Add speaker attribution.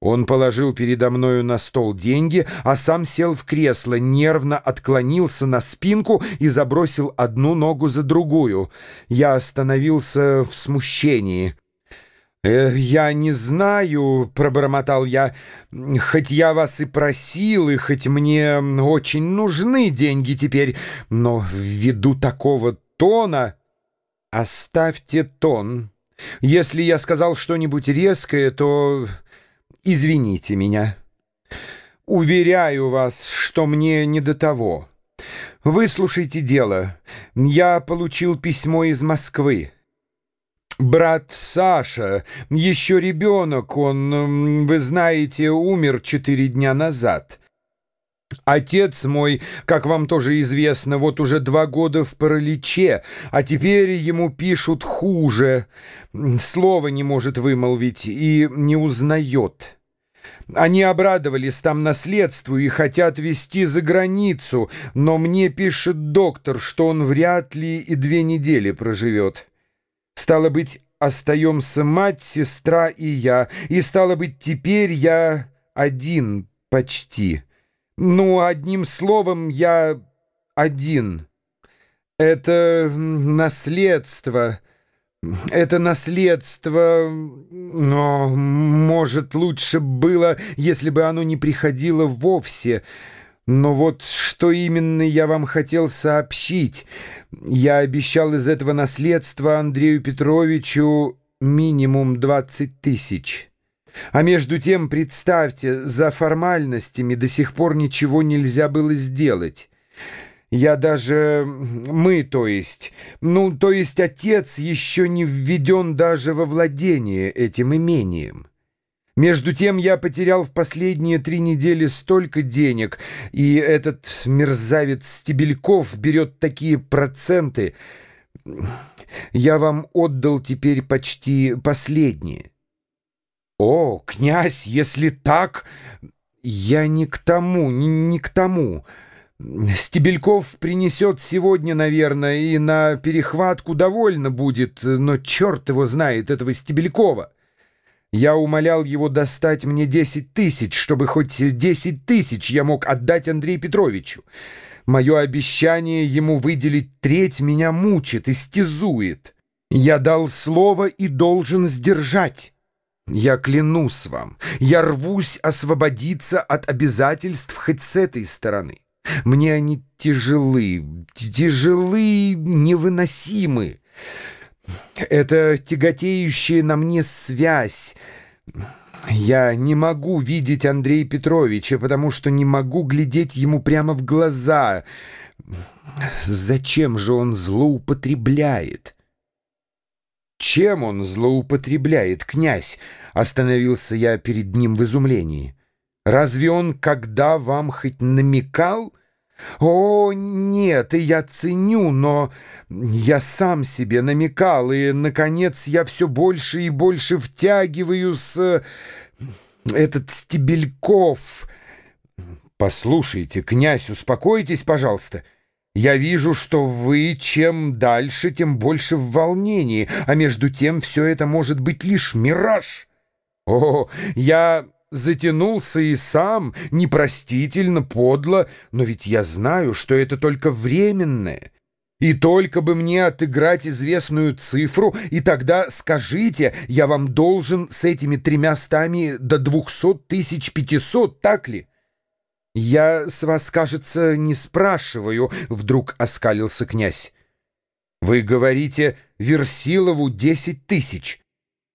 Speaker 1: Он положил передо мною на стол деньги, а сам сел в кресло, нервно отклонился на спинку и забросил одну ногу за другую. Я остановился в смущении. «Э, «Я не знаю», — пробормотал я, — «хоть я вас и просил, и хоть мне очень нужны деньги теперь, но ввиду такого тона...» «Оставьте тон. Если я сказал что-нибудь резкое, то извините меня. Уверяю вас, что мне не до того. Выслушайте дело. Я получил письмо из Москвы. Брат Саша, еще ребенок, он, вы знаете, умер четыре дня назад. Отец мой, как вам тоже известно, вот уже два года в параличе, а теперь ему пишут хуже. Слова не может вымолвить и не узнает. Они обрадовались там наследству и хотят везти за границу, но мне пишет доктор, что он вряд ли и две недели проживет. Стало быть, остаемся мать, сестра и я, и стало быть, теперь я один почти». Ну, одним словом, я один. Это наследство. Это наследство, но, может, лучше было, если бы оно не приходило вовсе. Но вот что именно я вам хотел сообщить. Я обещал из этого наследства Андрею Петровичу минимум двадцать тысяч. А между тем, представьте, за формальностями до сих пор ничего нельзя было сделать. Я даже... Мы, то есть... Ну, то есть отец еще не введен даже во владение этим имением. Между тем я потерял в последние три недели столько денег, и этот мерзавец Стебельков берет такие проценты. Я вам отдал теперь почти последние. «О, князь, если так...» «Я не к тому, не, не к тому. Стебельков принесет сегодня, наверное, и на перехватку довольно будет, но черт его знает, этого Стебелькова. Я умолял его достать мне десять тысяч, чтобы хоть десять тысяч я мог отдать Андрею Петровичу. Мое обещание ему выделить треть меня мучит, истязует. Я дал слово и должен сдержать». Я клянусь вам, я рвусь освободиться от обязательств хоть с этой стороны. Мне они тяжелы, тяжелы, невыносимы. Это тяготеющая на мне связь. Я не могу видеть Андрея Петровича, потому что не могу глядеть ему прямо в глаза. Зачем же он злоупотребляет?» «Чем он злоупотребляет, князь?» — остановился я перед ним в изумлении. «Разве он когда вам хоть намекал?» «О, нет, и я ценю, но я сам себе намекал, и, наконец, я все больше и больше втягиваю с... этот Стебельков...» «Послушайте, князь, успокойтесь, пожалуйста». Я вижу, что вы чем дальше, тем больше в волнении, а между тем все это может быть лишь мираж. О, я затянулся и сам, непростительно, подло, но ведь я знаю, что это только временное. И только бы мне отыграть известную цифру, и тогда скажите, я вам должен с этими тремя стами до двухсот тысяч пятисот, так ли? «Я с вас, кажется, не спрашиваю», — вдруг оскалился князь. «Вы говорите Версилову десять тысяч».